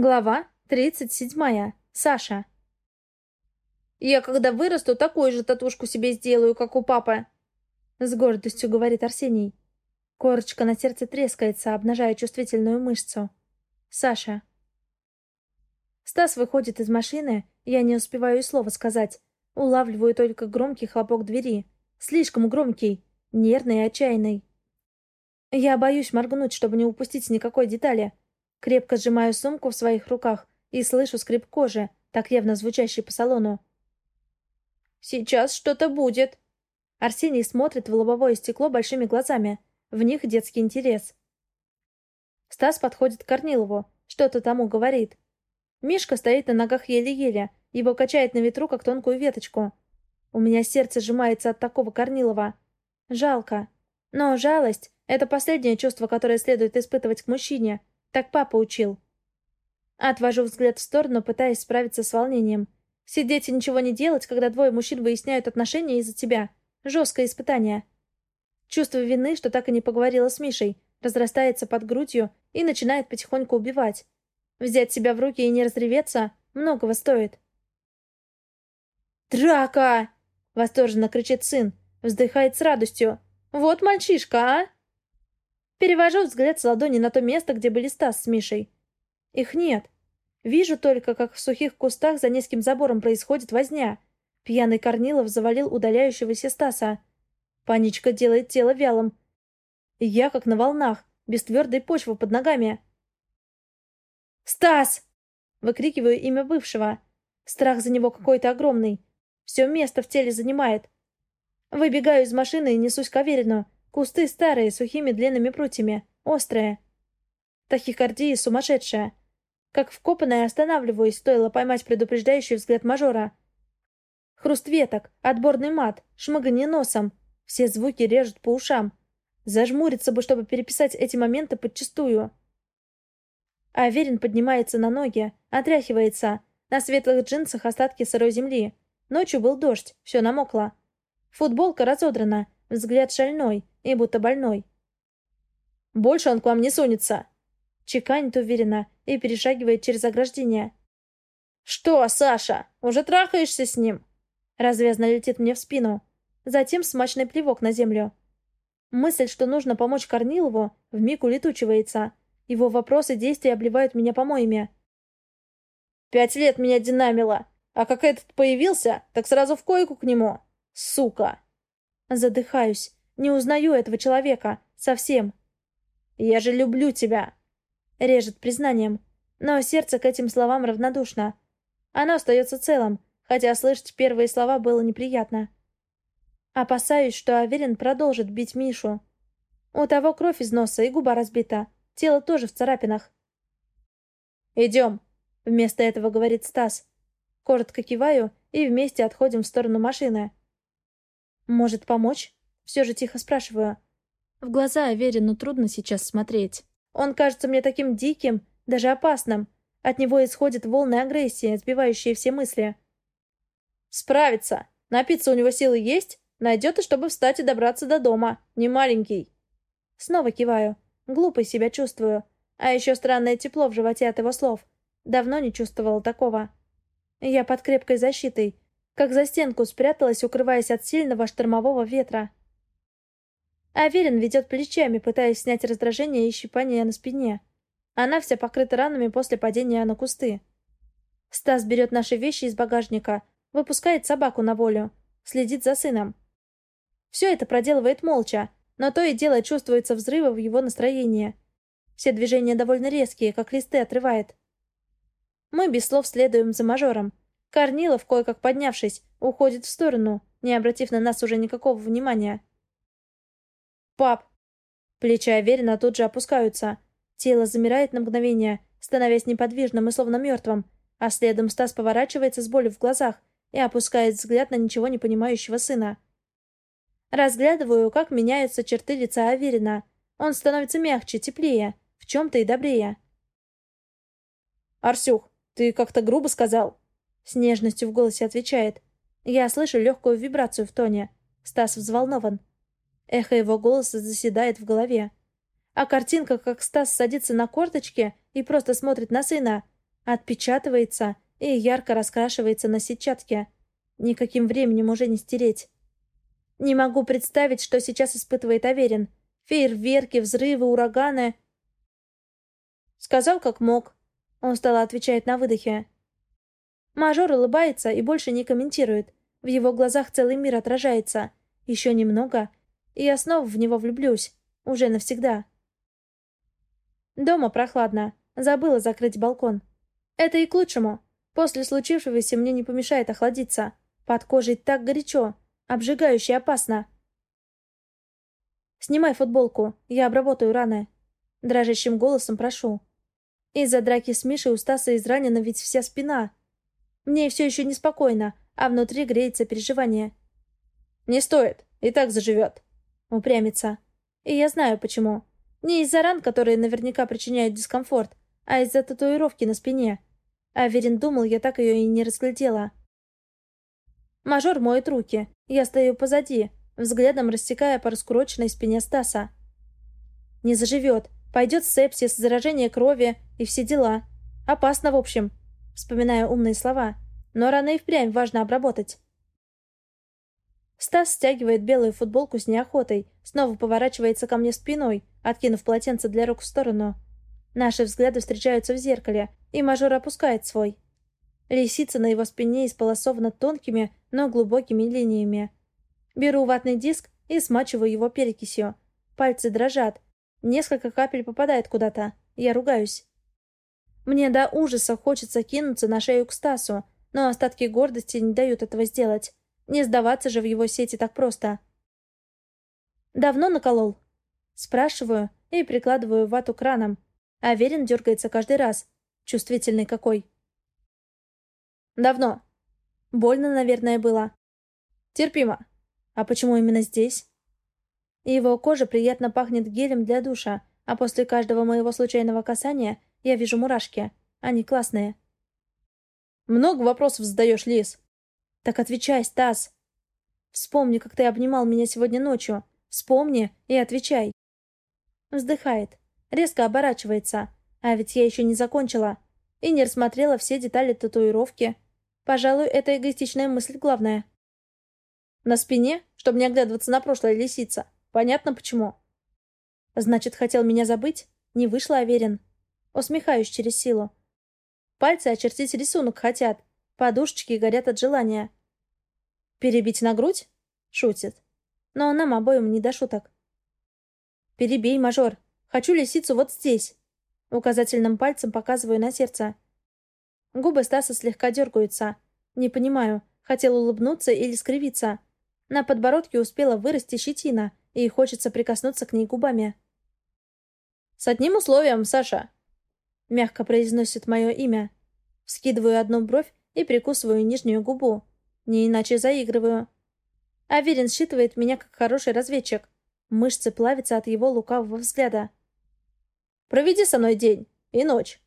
Глава 37. Саша. «Я, когда вырасту, такую же татушку себе сделаю, как у папы!» С гордостью говорит Арсений. Корочка на сердце трескается, обнажая чувствительную мышцу. Саша. Стас выходит из машины, я не успеваю и слова сказать. Улавливаю только громкий хлопок двери. Слишком громкий, нервный и отчаянный. Я боюсь моргнуть, чтобы не упустить никакой детали. Крепко сжимаю сумку в своих руках и слышу скрип кожи, так явно звучащий по салону. «Сейчас что-то будет!» Арсений смотрит в лобовое стекло большими глазами. В них детский интерес. Стас подходит к Корнилову, что-то тому говорит. Мишка стоит на ногах еле-еле, его качает на ветру, как тонкую веточку. У меня сердце сжимается от такого Корнилова. Жалко. Но жалость — это последнее чувство, которое следует испытывать к мужчине, так папа учил. Отвожу взгляд в сторону, пытаясь справиться с волнением. Сидеть и ничего не делать, когда двое мужчин выясняют отношения из-за тебя. Жесткое испытание. Чувство вины, что так и не поговорила с Мишей, разрастается под грудью и начинает потихоньку убивать. Взять себя в руки и не разреветься многого стоит. «Драка!» — восторженно кричит сын, вздыхает с радостью. «Вот мальчишка, а!» Перевожу взгляд с ладони на то место, где были Стас с Мишей. Их нет. Вижу только, как в сухих кустах за низким забором происходит возня. Пьяный Корнилов завалил удаляющегося Стаса. Паничка делает тело вялым. И я как на волнах, без твердой почвы под ногами. «Стас!» — выкрикиваю имя бывшего. Страх за него какой-то огромный. Все место в теле занимает. Выбегаю из машины и несусь к Аверину. Кусты старые, сухими длинными прутьями, острые. Тахикардия сумасшедшая. Как вкопанная останавливаюсь, стоило поймать предупреждающий взгляд мажора. Хруст веток, отборный мат, шмыганье носом. Все звуки режут по ушам. Зажмуриться бы, чтобы переписать эти моменты подчистую. Аверин поднимается на ноги, отряхивается. На светлых джинсах остатки сырой земли. Ночью был дождь, все намокло. Футболка разодрана, взгляд шальной, и будто больной. «Больше он к вам не сунется!» Чеканит уверенно и перешагивает через ограждение. «Что, Саша, уже трахаешься с ним?» Развязно летит мне в спину. Затем смачный плевок на землю. Мысль, что нужно помочь Корнилову, вмиг улетучивается. Его вопросы и действия обливают меня помоями. «Пять лет меня динамило, а как этот появился, так сразу в койку к нему. Сука!» Задыхаюсь. Не узнаю этого человека. Совсем. «Я же люблю тебя!» Режет признанием. Но сердце к этим словам равнодушно. Оно остается целым, хотя слышать первые слова было неприятно. Опасаюсь, что Аверин продолжит бить Мишу. У того кровь из носа и губа разбита. Тело тоже в царапинах. «Идем», — вместо этого говорит Стас. Коротко киваю и вместе отходим в сторону машины. «Может помочь?» Все же тихо спрашиваю. В глаза Аверину трудно сейчас смотреть. Он кажется мне таким диким, даже опасным. От него исходят волны агрессии, сбивающие все мысли. «Справится. Напиться у него силы есть. Найдет и чтобы встать и добраться до дома. Не маленький». Снова киваю. Глупо себя чувствую. А еще странное тепло в животе от его слов. Давно не чувствовала такого. Я под крепкой защитой. Как за стенку спряталась, укрываясь от сильного штормового ветра. Аверин ведет плечами, пытаясь снять раздражение и щипание на спине. Она вся покрыта ранами после падения на кусты. Стас берет наши вещи из багажника, выпускает собаку на волю, следит за сыном. Все это проделывает молча, но то и дело чувствуется взрывы в его настроении. Все движения довольно резкие, как листы отрывает. Мы без слов следуем за мажором. Корнилов, кое-как поднявшись, уходит в сторону, не обратив на нас уже никакого внимания. «Пап!» Плечи Аверина тут же опускаются. Тело замирает на мгновение, становясь неподвижным и словно мертвым, а следом Стас поворачивается с болью в глазах и опускает взгляд на ничего не понимающего сына. Разглядываю, как меняются черты лица Аверина. Он становится мягче, теплее, в чем-то и добрее. «Арсюх, ты как-то грубо сказал?» С нежностью в голосе отвечает. Я слышу легкую вибрацию в тоне. Стас взволнован. Эхо его голоса заседает в голове. А картинка, как Стас садится на корточке и просто смотрит на сына, Отпечатывается и ярко раскрашивается на сетчатке. Никаким временем уже не стереть. Не могу представить, что сейчас испытывает Аверин. Фейерверки, взрывы, ураганы. Сказал, как мог. Он устало отвечает на выдохе. Мажор улыбается и больше не комментирует. В его глазах целый мир отражается. Еще немного, и я снова в него влюблюсь. Уже навсегда. Дома прохладно. Забыла закрыть балкон. Это и к лучшему. После случившегося мне не помешает охладиться. Под кожей так горячо. Обжигающе опасно. «Снимай футболку. Я обработаю раны». Дрожащим голосом прошу. Из-за драки с Мишей у Стаса изранена ведь вся спина. Мне все еще неспокойно, а внутри греется переживание. «Не стоит, и так заживет», — упрямится. И я знаю, почему. Не из-за ран, которые наверняка причиняют дискомфорт, а из-за татуировки на спине. Аверин думал, я так ее и не разглядела. Мажор моет руки. Я стою позади, взглядом растекая по раскуроченной спине Стаса. Не заживет. Пойдет сепсис, заражение крови и все дела. Опасно, в общем. Вспоминаю умные слова. Но раны и впрямь важно обработать. Стас стягивает белую футболку с неохотой, снова поворачивается ко мне спиной, откинув полотенце для рук в сторону. Наши взгляды встречаются в зеркале, и мажор опускает свой. Лисица на его спине исполосована тонкими, но глубокими линиями. Беру ватный диск и смачиваю его перекисью. Пальцы дрожат. Несколько капель попадает куда-то. Я ругаюсь. Мне до ужаса хочется кинуться на шею к Стасу, но остатки гордости не дают этого сделать. Не сдаваться же в его сети так просто. «Давно наколол?» Спрашиваю и прикладываю вату краном. А Верин дергается каждый раз. Чувствительный какой. «Давно. Больно, наверное, было. Терпимо. А почему именно здесь?» Его кожа приятно пахнет гелем для душа, а после каждого моего случайного касания я вижу мурашки. Они классные. «Много вопросов задаешь, Лис?» «Так отвечай, Стас!» «Вспомни, как ты обнимал меня сегодня ночью. Вспомни и отвечай!» Вздыхает. Резко оборачивается. А ведь я еще не закончила. И не рассмотрела все детали татуировки. Пожалуй, это эгоистичная мысль главная. На спине, чтобы не оглядываться на прошлое лисица. Понятно почему. Значит, хотел меня забыть? Не вышло, уверен. Усмехаюсь через силу. Пальцы очертить рисунок хотят. Подушечки горят от желания. «Перебить на грудь?» — шутит. Но нам обоим не до шуток. «Перебей, мажор. Хочу лисицу вот здесь». Указательным пальцем показываю на сердце. Губы Стаса слегка дергаются. Не понимаю, хотел улыбнуться или скривиться. На подбородке успела вырасти щетина, и хочется прикоснуться к ней губами. «С одним условием, Саша!» Мягко произносит мое имя. Скидываю одну бровь и прикусываю нижнюю губу. Не иначе заигрываю. Аверин считывает меня как хороший разведчик. Мышцы плавятся от его лукавого взгляда. «Проведи со мной день и ночь.